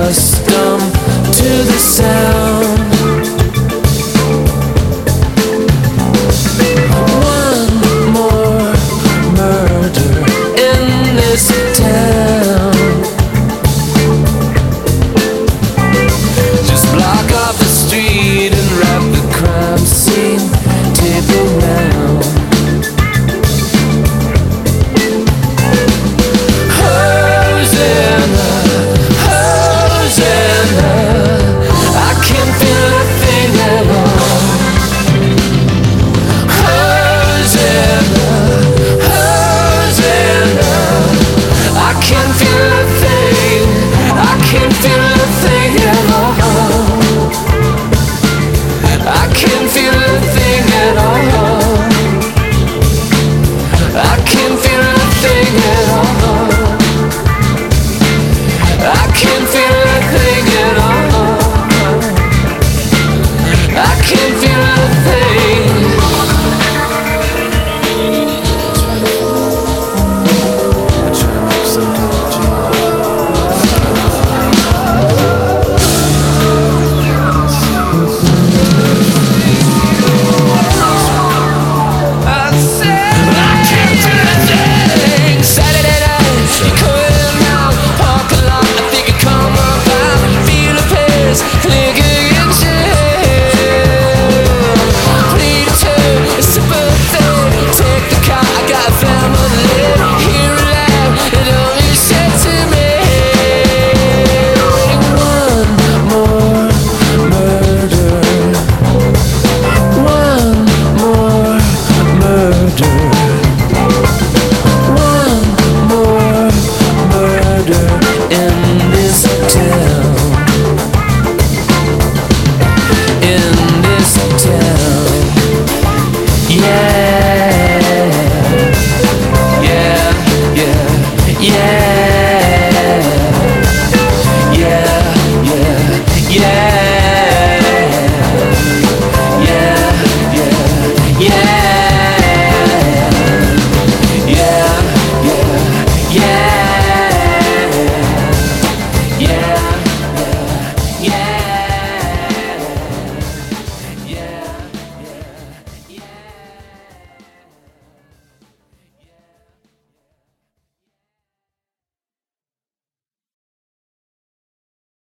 us can feel